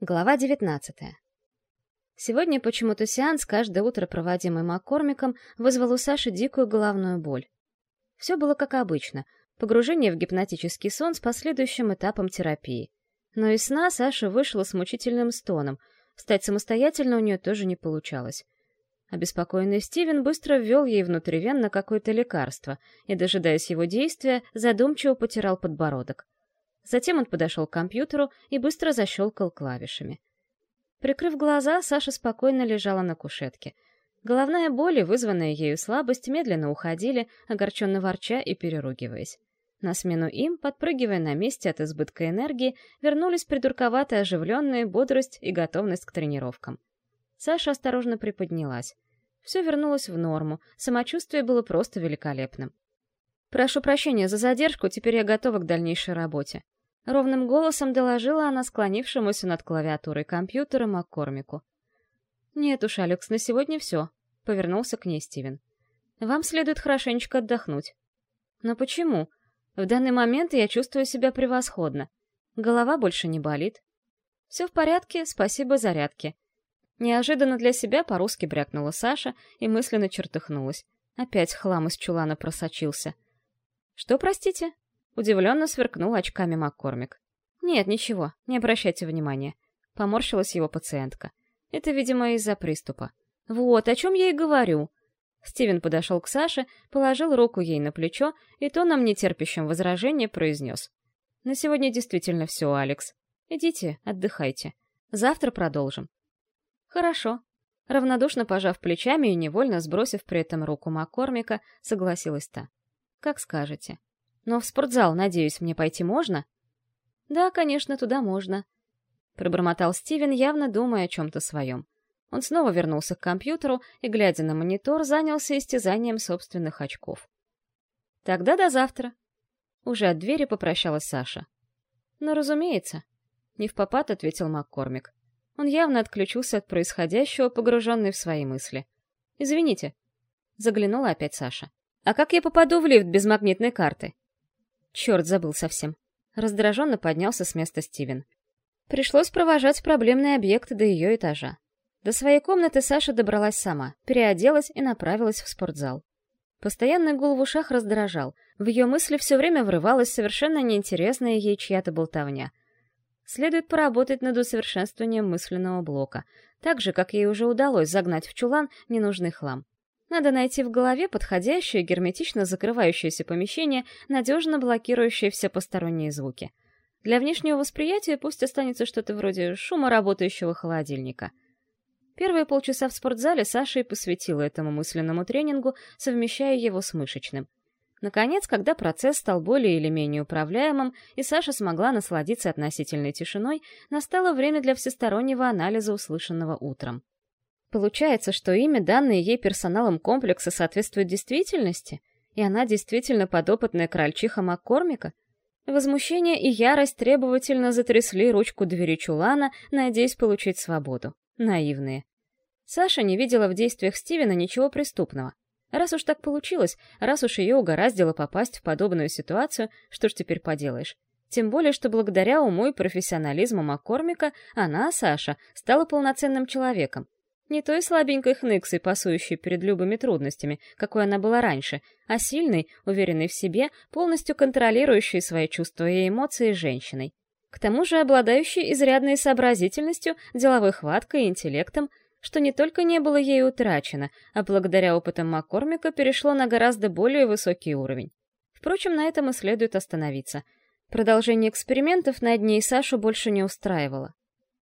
Глава 19. Сегодня почему-то сеанс, каждое утро проводимый Маккормиком, вызвал у Саши дикую головную боль. Все было как обычно — погружение в гипнотический сон с последующим этапом терапии. Но из сна Саша вышла с мучительным стоном, встать самостоятельно у нее тоже не получалось. Обеспокоенный Стивен быстро ввел ей внутривенно какое-то лекарство и, дожидаясь его действия, задумчиво потирал подбородок. Затем он подошел к компьютеру и быстро защелкал клавишами. Прикрыв глаза, Саша спокойно лежала на кушетке. Головная боль и вызванная ею слабость медленно уходили, огорченно ворча и переругиваясь. На смену им, подпрыгивая на месте от избытка энергии, вернулись придурковатая оживленная бодрость и готовность к тренировкам. Саша осторожно приподнялась. Все вернулось в норму, самочувствие было просто великолепным. «Прошу прощения за задержку, теперь я готова к дальнейшей работе», Ровным голосом доложила она склонившемуся над клавиатурой компьютера Маккормику. «Нет уж, Алекс, на сегодня все», — повернулся к ней Стивен. «Вам следует хорошенечко отдохнуть». «Но почему? В данный момент я чувствую себя превосходно. Голова больше не болит. Все в порядке, спасибо зарядке». Неожиданно для себя по-русски брякнула Саша и мысленно чертыхнулась. Опять хлам из чулана просочился. «Что, простите?» Удивленно сверкнул очками Маккормик. «Нет, ничего, не обращайте внимания», — поморщилась его пациентка. «Это, видимо, из-за приступа». «Вот, о чем я и говорю». Стивен подошел к Саше, положил руку ей на плечо и тоном нетерпящим возражения произнес. «На сегодня действительно все, Алекс. Идите, отдыхайте. Завтра продолжим». «Хорошо». Равнодушно пожав плечами и невольно сбросив при этом руку Маккормика, согласилась та. «Как скажете». Но в спортзал, надеюсь, мне пойти можно? Да, конечно, туда можно. Пробормотал Стивен, явно думая о чем-то своем. Он снова вернулся к компьютеру и, глядя на монитор, занялся истязанием собственных очков. Тогда до завтра. Уже от двери попрощалась Саша. Ну, разумеется. Не в попад ответил Маккормик. Он явно отключился от происходящего, погруженный в свои мысли. «Извините». Заглянула опять Саша. «А как я попаду в лифт без магнитной карты?» Черт, забыл совсем. Раздраженно поднялся с места Стивен. Пришлось провожать проблемный объект до ее этажа. До своей комнаты Саша добралась сама, переоделась и направилась в спортзал. Постоянный гул в ушах раздражал. В ее мысли все время врывалась совершенно неинтересная ей чья-то болтовня. Следует поработать над усовершенствованием мысленного блока, так же, как ей уже удалось загнать в чулан ненужный хлам. Надо найти в голове подходящее, герметично закрывающееся помещение, надежно блокирующее все посторонние звуки. Для внешнего восприятия пусть останется что-то вроде шума работающего холодильника. Первые полчаса в спортзале Саша и посвятила этому мысленному тренингу, совмещая его с мышечным. Наконец, когда процесс стал более или менее управляемым, и Саша смогла насладиться относительной тишиной, настало время для всестороннего анализа услышанного утром. Получается, что имя, данное ей персоналом комплекса, соответствует действительности, и она действительно подопытная крольчиха Маккормика? Возмущение и ярость требовательно затрясли ручку двери чулана, надеясь получить свободу. Наивные. Саша не видела в действиях Стивена ничего преступного. Раз уж так получилось, раз уж ее угораздило попасть в подобную ситуацию, что ж теперь поделаешь? Тем более, что благодаря уму и профессионализму Маккормика она, Саша, стала полноценным человеком, не той слабенькой хныксой, пасующей перед любыми трудностями, какой она была раньше, а сильной, уверенной в себе, полностью контролирующей свои чувства и эмоции женщиной. К тому же обладающей изрядной сообразительностью, деловой хваткой и интеллектом, что не только не было ей утрачено, а благодаря опытам Маккормика перешло на гораздо более высокий уровень. Впрочем, на этом и следует остановиться. Продолжение экспериментов над ней Сашу больше не устраивало.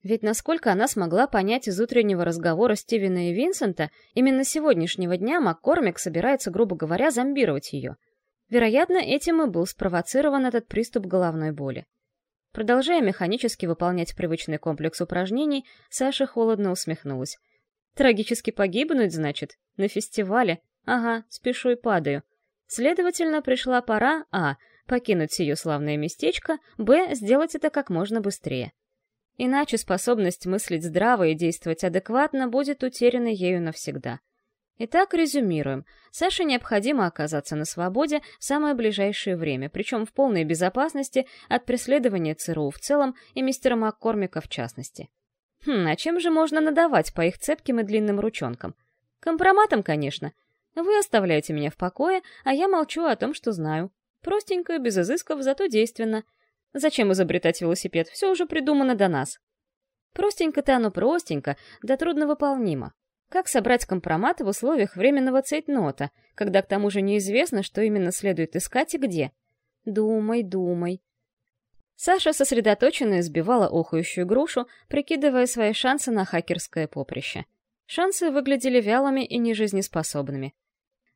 Ведь насколько она смогла понять из утреннего разговора Стивена и Винсента, именно сегодняшнего дня Маккормик собирается, грубо говоря, зомбировать ее. Вероятно, этим и был спровоцирован этот приступ головной боли. Продолжая механически выполнять привычный комплекс упражнений, Саша холодно усмехнулась. «Трагически погибнуть, значит? На фестивале? Ага, спешу и падаю. Следовательно, пришла пора а. покинуть сие славное местечко, б. сделать это как можно быстрее. Иначе способность мыслить здраво и действовать адекватно будет утеряна ею навсегда. Итак, резюмируем. Саше необходимо оказаться на свободе в самое ближайшее время, причем в полной безопасности от преследования ЦРУ в целом и мистера Маккормика в частности. Хм, а чем же можно надавать по их цепким и длинным ручонкам? Компроматом, конечно. Вы оставляете меня в покое, а я молчу о том, что знаю. Простенько, без изысков, зато действенно. Зачем изобретать велосипед? Все уже придумано до нас. Простенько-то оно простенько, да трудновыполнимо. Как собрать компромат в условиях временного цейтнота, когда к тому же неизвестно, что именно следует искать и где? Думай, думай. Саша сосредоточенно избивала охающую грушу, прикидывая свои шансы на хакерское поприще. Шансы выглядели вялыми и нежизнеспособными.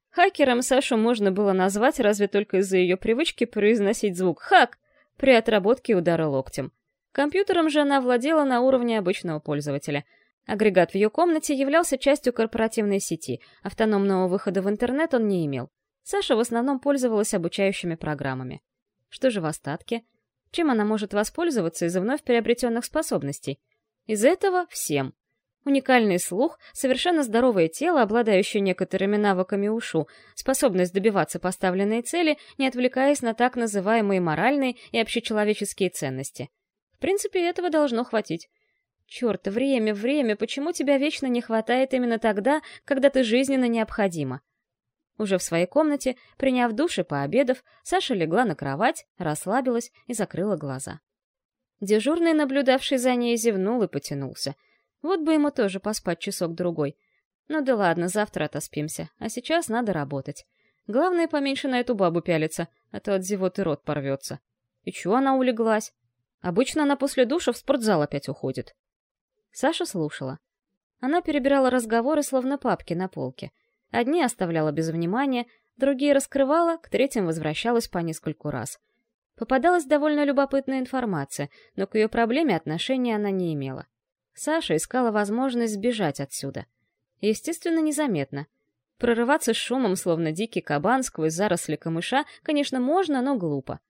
Хакером Сашу можно было назвать разве только из-за ее привычки произносить звук «хак» при отработке удара локтем. Компьютером же она владела на уровне обычного пользователя. Агрегат в ее комнате являлся частью корпоративной сети, автономного выхода в интернет он не имел. Саша в основном пользовалась обучающими программами. Что же в остатке? Чем она может воспользоваться из вновь приобретенных способностей? Из этого всем. Уникальный слух, совершенно здоровое тело, обладающее некоторыми навыками ушу, способность добиваться поставленной цели, не отвлекаясь на так называемые моральные и общечеловеческие ценности. В принципе, этого должно хватить. Черт, время, время, почему тебя вечно не хватает именно тогда, когда ты жизненно необходима? Уже в своей комнате, приняв душ и пообедав, Саша легла на кровать, расслабилась и закрыла глаза. Дежурный, наблюдавший за ней, зевнул и потянулся — вот бы ему тоже поспать часок-другой. Ну да ладно, завтра отоспимся, а сейчас надо работать. Главное, поменьше на эту бабу пялиться, а то от зевоты рот порвется. И чего она улеглась? Обычно она после душа в спортзал опять уходит. Саша слушала. Она перебирала разговоры, словно папки на полке. Одни оставляла без внимания, другие раскрывала, к третьим возвращалась по нескольку раз. Попадалась довольно любопытная информация, но к ее проблеме отношения она не имела. Саша искала возможность сбежать отсюда. Естественно, незаметно. Прорываться шумом, словно дикий кабан сквозь заросли камыша, конечно, можно, но глупо.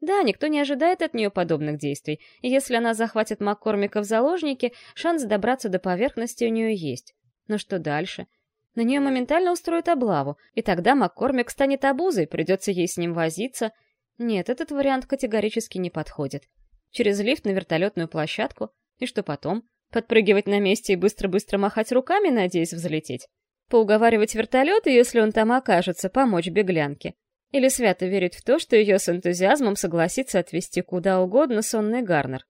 Да, никто не ожидает от нее подобных действий, и если она захватит Маккормика в заложники, шанс добраться до поверхности у нее есть. Но что дальше? На нее моментально устроят облаву, и тогда Маккормик станет обузой, придется ей с ним возиться. Нет, этот вариант категорически не подходит. Через лифт на вертолетную площадку, и что потом? Подпрыгивать на месте и быстро-быстро махать руками, надеясь взлететь? Поуговаривать вертолеты, если он там окажется, помочь беглянке? Или свято верить в то, что ее с энтузиазмом согласится отвезти куда угодно сонный Гарнер?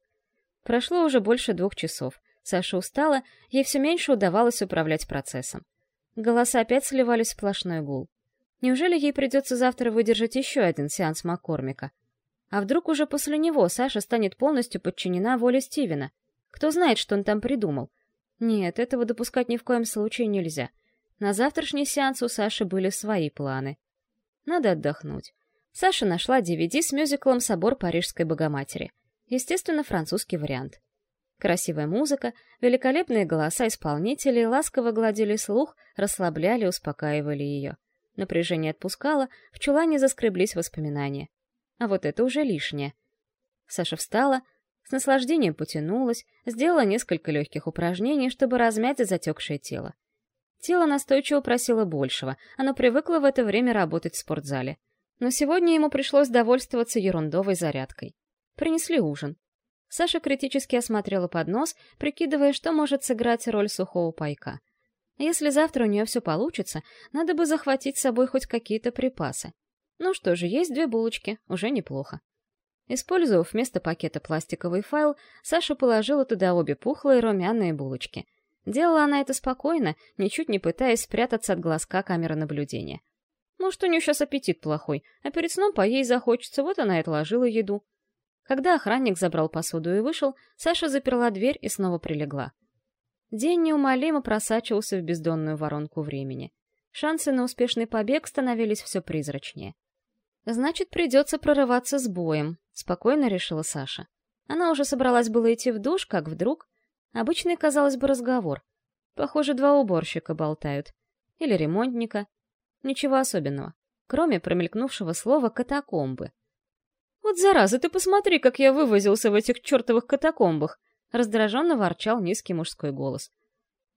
Прошло уже больше двух часов. Саша устала, ей все меньше удавалось управлять процессом. Голоса опять сливались в сплошной гул. Неужели ей придется завтра выдержать еще один сеанс Маккормика? А вдруг уже после него Саша станет полностью подчинена воле Стивена? Кто знает, что он там придумал? Нет, этого допускать ни в коем случае нельзя. На завтрашний сеанс у Саши были свои планы. Надо отдохнуть. Саша нашла DVD с мюзиклом «Собор Парижской Богоматери». Естественно, французский вариант. Красивая музыка, великолепные голоса исполнителей ласково гладили слух, расслабляли, успокаивали ее. Напряжение отпускало, в чулане заскреблись воспоминания. А вот это уже лишнее. Саша встала, с наслаждением потянулась, сделала несколько легких упражнений, чтобы размять затекшее тело. Тело настойчиво просило большего, оно привыкло в это время работать в спортзале. Но сегодня ему пришлось довольствоваться ерундовой зарядкой. Принесли ужин. Саша критически осмотрела поднос, прикидывая, что может сыграть роль сухого пайка. Если завтра у нее все получится, надо бы захватить с собой хоть какие-то припасы. Ну что же, есть две булочки, уже неплохо. Использовав вместо пакета пластиковый файл, Саша положила туда обе пухлые румяные булочки. Делала она это спокойно, ничуть не пытаясь спрятаться от глазка камеры наблюдения. Может, у нее сейчас аппетит плохой, а перед сном поесть захочется, вот она и отложила еду. Когда охранник забрал посуду и вышел, Саша заперла дверь и снова прилегла. День неумолимо просачивался в бездонную воронку времени. Шансы на успешный побег становились все призрачнее. Значит, придется прорываться с боем, спокойно решила Саша. Она уже собралась было идти в душ, как вдруг... Обычный, казалось бы, разговор. Похоже, два уборщика болтают. Или ремонтника. Ничего особенного, кроме промелькнувшего слова «катакомбы». «Вот зараза, ты посмотри, как я вывозился в этих чертовых катакомбах!» Раздраженно ворчал низкий мужской голос.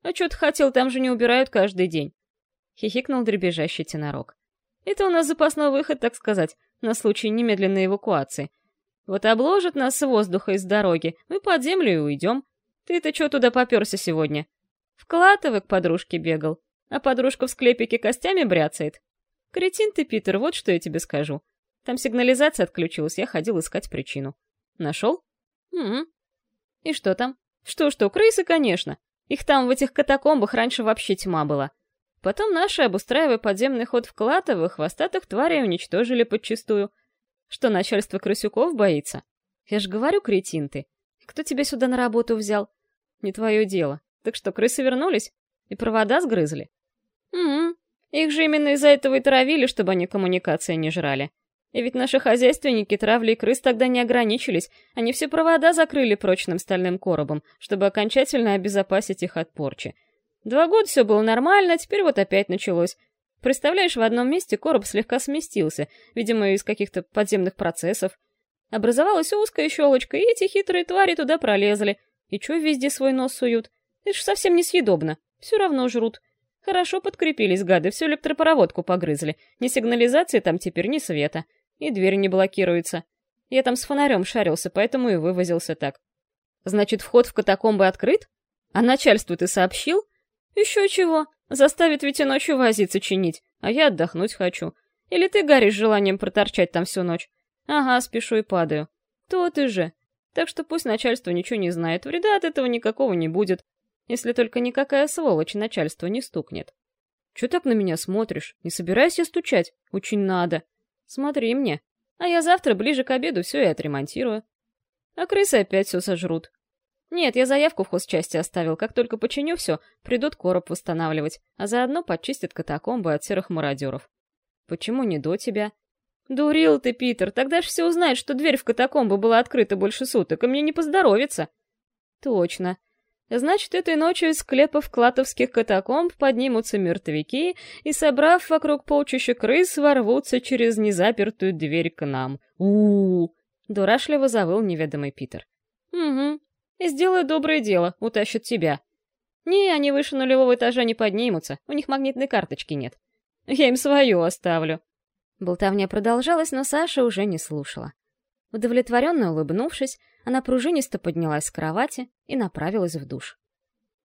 «А что ты хотел, там же не убирают каждый день!» Хихикнул дребезжащий тенорок. Это у нас запасной выход, так сказать, на случай немедленной эвакуации. Вот обложат нас с воздуха из дороги, мы под землю и уйдем. Ты-то чё туда попёрся сегодня? В к подружке бегал, а подружка в склепике костями бряцает. Кретин ты, Питер, вот что я тебе скажу. Там сигнализация отключилась, я ходил искать причину. Нашел? Угу. И что там? Что-что, крысы, конечно. Их там в этих катакомбах раньше вообще тьма была. Потом наши, обустраивая подземный ход в Клатово, хвостатых тварей уничтожили подчистую. Что, начальство крысюков боится? Я ж говорю, кретин ты. Кто тебя сюда на работу взял? Не твое дело. Так что, крысы вернулись? И провода сгрызли? Угу. Их же именно из-за этого и травили, чтобы они коммуникации не жрали. И ведь наши хозяйственники травлей крыс тогда не ограничились, они все провода закрыли прочным стальным коробом, чтобы окончательно обезопасить их от порчи. Два года все было нормально, теперь вот опять началось. Представляешь, в одном месте короб слегка сместился, видимо, из каких-то подземных процессов. Образовалась узкая щелочка, и эти хитрые твари туда пролезли. И чё везде свой нос суют? Это ж совсем несъедобно. Все равно жрут. Хорошо подкрепились гады, всю электропроводку погрызли. Ни сигнализации там теперь, ни света. И дверь не блокируется. Я там с фонарем шарился, поэтому и вывозился так. Значит, вход в катакомбы открыт? А начальству ты сообщил? Еще чего. Заставит ведь и ночью возиться чинить, а я отдохнуть хочу. Или ты горишь желанием проторчать там всю ночь? Ага, спешу и падаю. То ты же. Так что пусть начальство ничего не знает, вреда от этого никакого не будет. Если только никакая сволочь начальство не стукнет. Чё так на меня смотришь? Не собираюсь я стучать. Очень надо. Смотри мне. А я завтра ближе к обеду все и отремонтирую. А крысы опять все сожрут. Нет, я заявку в хозчасти оставил. Как только починю все, придут короб восстанавливать, а заодно почистят катакомбы от серых мародеров. Почему не до тебя? Дурил ты, Питер, тогда ж все узнают, что дверь в катакомбу была открыта больше суток, и мне не поздоровится. Точно. Значит, этой ночью из склепов клатовских катакомб поднимутся мертвяки и, собрав вокруг полчища крыс, ворвутся через незапертую дверь к нам. у у, -у Дурашливо завыл неведомый Питер. «Угу. И сделают доброе дело, утащат тебя. Не, они выше нулевого этажа не поднимутся, у них магнитной карточки нет. Я им свою оставлю». Болтовня продолжалась, но Саша уже не слушала. Удовлетворенно улыбнувшись, она пружинисто поднялась с кровати и направилась в душ.